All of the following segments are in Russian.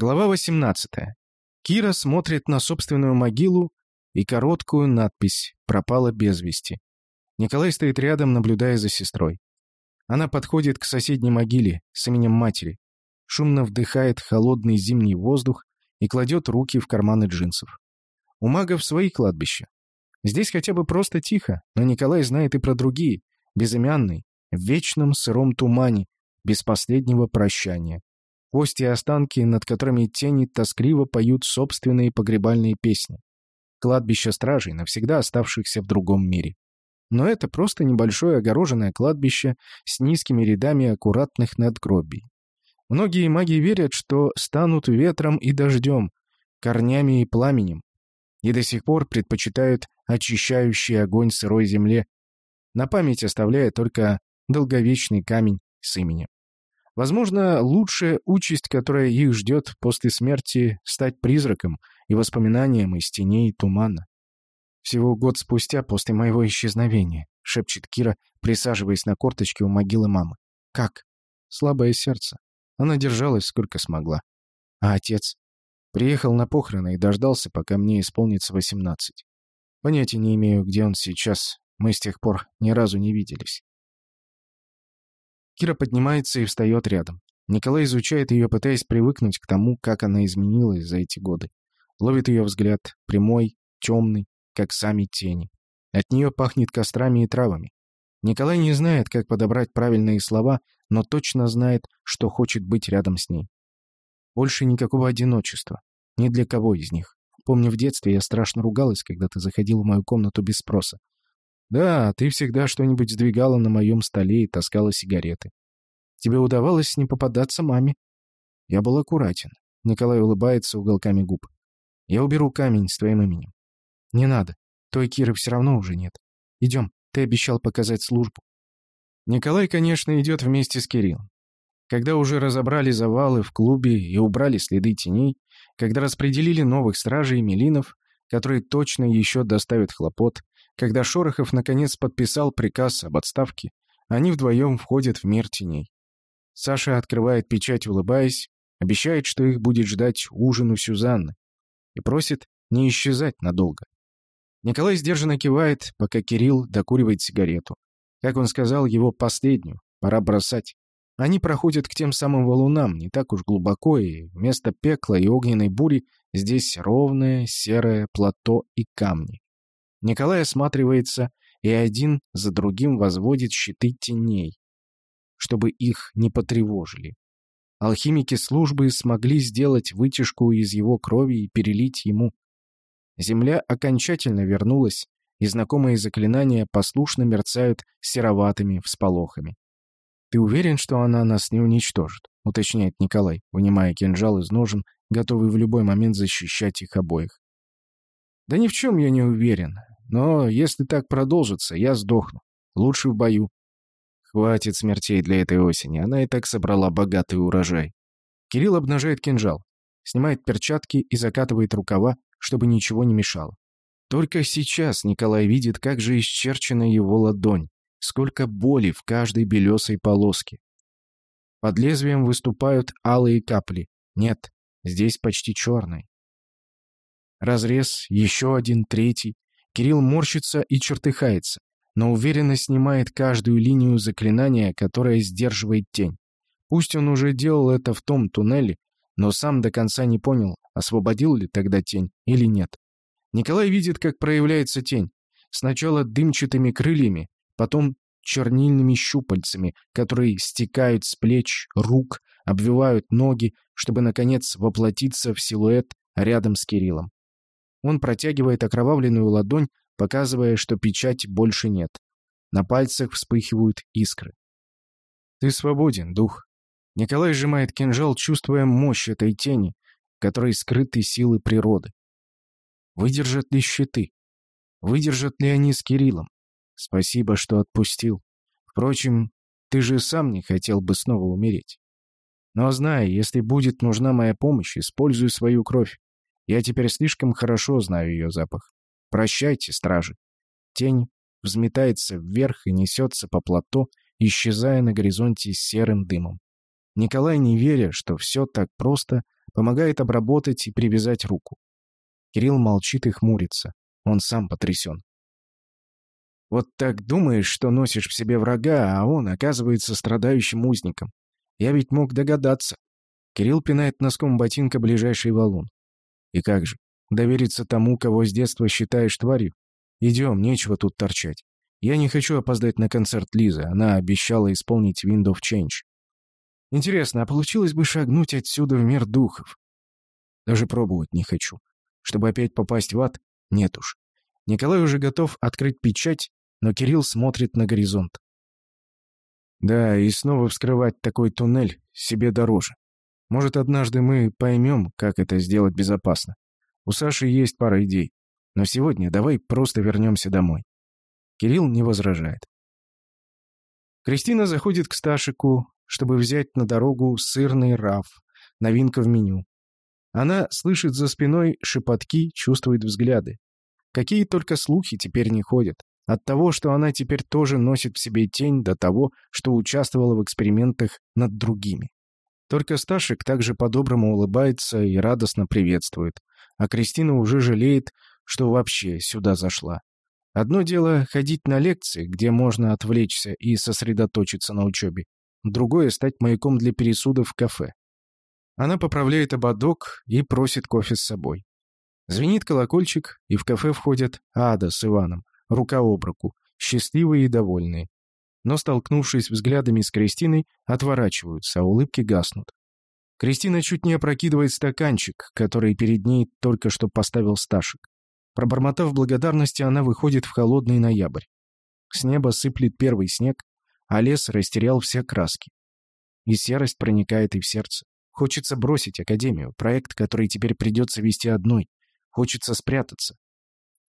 Глава 18. Кира смотрит на собственную могилу и короткую надпись «Пропала без вести». Николай стоит рядом, наблюдая за сестрой. Она подходит к соседней могиле с именем матери, шумно вдыхает холодный зимний воздух и кладет руки в карманы джинсов. У магов свои кладбища. Здесь хотя бы просто тихо, но Николай знает и про другие, безымянные, в вечном сыром тумане, без последнего прощания. Кости и останки, над которыми тени тоскливо поют собственные погребальные песни. Кладбище стражей, навсегда оставшихся в другом мире. Но это просто небольшое огороженное кладбище с низкими рядами аккуратных надгробий. Многие маги верят, что станут ветром и дождем, корнями и пламенем, и до сих пор предпочитают очищающий огонь сырой земле, на память оставляя только долговечный камень с именем. Возможно, лучшая участь, которая их ждет после смерти, стать призраком и воспоминанием из теней тумана. «Всего год спустя после моего исчезновения», — шепчет Кира, присаживаясь на корточке у могилы мамы. «Как?» «Слабое сердце. Она держалась сколько смогла. А отец?» «Приехал на похороны и дождался, пока мне исполнится восемнадцать. Понятия не имею, где он сейчас. Мы с тех пор ни разу не виделись. Кира поднимается и встает рядом. Николай изучает ее, пытаясь привыкнуть к тому, как она изменилась за эти годы. Ловит ее взгляд, прямой, темный, как сами тени. От нее пахнет кострами и травами. Николай не знает, как подобрать правильные слова, но точно знает, что хочет быть рядом с ней. Больше никакого одиночества. Ни для кого из них. Помню, в детстве я страшно ругалась, когда ты заходил в мою комнату без спроса. Да, ты всегда что-нибудь сдвигала на моем столе и таскала сигареты. Тебе удавалось не попадаться маме. Я был аккуратен. Николай улыбается уголками губ. Я уберу камень с твоим именем. Не надо. Той Киры все равно уже нет. Идем, ты обещал показать службу. Николай, конечно, идет вместе с Кириллом. Когда уже разобрали завалы в клубе и убрали следы теней, когда распределили новых стражей и мелинов, которые точно еще доставят хлопот, когда Шорохов наконец подписал приказ об отставке, они вдвоем входят в мир теней. Саша открывает печать, улыбаясь, обещает, что их будет ждать ужин у Сюзанны, и просит не исчезать надолго. Николай сдержанно кивает, пока Кирилл докуривает сигарету. Как он сказал, его последнюю, пора бросать. Они проходят к тем самым валунам, не так уж глубоко, и вместо пекла и огненной бури здесь ровное серое плато и камни. Николай осматривается и один за другим возводит щиты теней, чтобы их не потревожили. Алхимики службы смогли сделать вытяжку из его крови и перелить ему. Земля окончательно вернулась, и знакомые заклинания послушно мерцают сероватыми всполохами. «Ты уверен, что она нас не уничтожит?» — уточняет Николай, вынимая кинжал из ножен, готовый в любой момент защищать их обоих. «Да ни в чем я не уверен. Но если так продолжится, я сдохну. Лучше в бою. Хватит смертей для этой осени. Она и так собрала богатый урожай. Кирилл обнажает кинжал, снимает перчатки и закатывает рукава, чтобы ничего не мешало. Только сейчас Николай видит, как же исчерчена его ладонь, сколько боли в каждой белесой полоске. Под лезвием выступают алые капли. Нет, здесь почти черные. Разрез, еще один, третий. Кирилл морщится и чертыхается, но уверенно снимает каждую линию заклинания, которая сдерживает тень. Пусть он уже делал это в том туннеле, но сам до конца не понял, освободил ли тогда тень или нет. Николай видит, как проявляется тень. Сначала дымчатыми крыльями, потом чернильными щупальцами, которые стекают с плеч, рук, обвивают ноги, чтобы, наконец, воплотиться в силуэт рядом с Кириллом. Он протягивает окровавленную ладонь, показывая, что печати больше нет. На пальцах вспыхивают искры. «Ты свободен, дух». Николай сжимает кинжал, чувствуя мощь этой тени, которой скрыты силы природы. Выдержат ли щиты? Выдержат ли они с Кириллом? Спасибо, что отпустил. Впрочем, ты же сам не хотел бы снова умереть. Но знай, если будет нужна моя помощь, используй свою кровь. Я теперь слишком хорошо знаю ее запах. Прощайте, стражи. Тень взметается вверх и несется по плато, исчезая на горизонте серым дымом. Николай, не веря, что все так просто, помогает обработать и привязать руку. Кирилл молчит и хмурится. Он сам потрясен. Вот так думаешь, что носишь в себе врага, а он оказывается страдающим узником. Я ведь мог догадаться. Кирилл пинает носком ботинка ближайший валун. И как же, довериться тому, кого с детства считаешь тварью? Идем, нечего тут торчать. Я не хочу опоздать на концерт Лизы, она обещала исполнить Wind of Change. Интересно, а получилось бы шагнуть отсюда в мир духов? Даже пробовать не хочу. Чтобы опять попасть в ад? Нет уж. Николай уже готов открыть печать, но Кирилл смотрит на горизонт. Да, и снова вскрывать такой туннель себе дороже. Может, однажды мы поймем, как это сделать безопасно. У Саши есть пара идей. Но сегодня давай просто вернемся домой. Кирилл не возражает. Кристина заходит к Сташику, чтобы взять на дорогу сырный раф, новинка в меню. Она слышит за спиной шепотки, чувствует взгляды. Какие только слухи теперь не ходят. От того, что она теперь тоже носит в себе тень, до того, что участвовала в экспериментах над другими. Только Сташик также по-доброму улыбается и радостно приветствует, а Кристина уже жалеет, что вообще сюда зашла. Одно дело ходить на лекции, где можно отвлечься и сосредоточиться на учебе. Другое — стать маяком для пересудов в кафе. Она поправляет ободок и просит кофе с собой. Звенит колокольчик, и в кафе входят Ада с Иваном, рука об руку, счастливые и довольные. Но, столкнувшись взглядами с Кристиной, отворачиваются, а улыбки гаснут. Кристина чуть не опрокидывает стаканчик, который перед ней только что поставил Сташек. Пробормотав благодарности, она выходит в холодный ноябрь. С неба сыплет первый снег, а лес растерял все краски. И серость проникает и в сердце. Хочется бросить академию, проект, который теперь придется вести одной. Хочется спрятаться.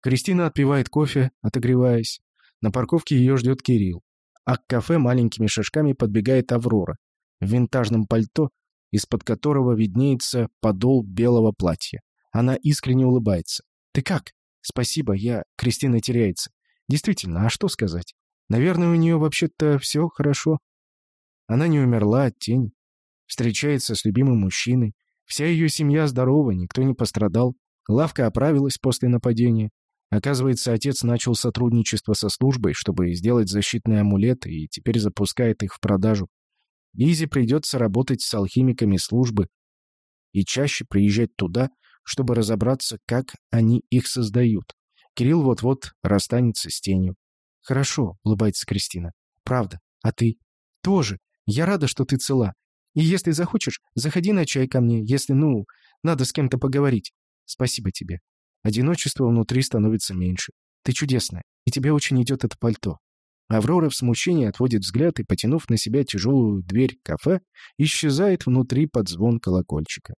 Кристина отпивает кофе, отогреваясь. На парковке ее ждет Кирилл. А к кафе маленькими шажками подбегает Аврора в винтажном пальто, из-под которого виднеется подол белого платья. Она искренне улыбается. «Ты как?» «Спасибо, я...» Кристина теряется. «Действительно, а что сказать? Наверное, у нее вообще-то все хорошо. Она не умерла, тень. Встречается с любимым мужчиной. Вся ее семья здорова, никто не пострадал. Лавка оправилась после нападения. Оказывается, отец начал сотрудничество со службой, чтобы сделать защитные амулеты, и теперь запускает их в продажу. Лизе придется работать с алхимиками службы и чаще приезжать туда, чтобы разобраться, как они их создают. Кирилл вот-вот расстанется с тенью. «Хорошо», — улыбается Кристина. «Правда. А ты?» «Тоже. Я рада, что ты цела. И если захочешь, заходи на чай ко мне, если, ну, надо с кем-то поговорить. Спасибо тебе. Одиночество внутри становится меньше. Ты чудесная, и тебе очень идет это пальто». Аврора в смущении отводит взгляд и, потянув на себя тяжелую дверь кафе, исчезает внутри под звон колокольчика.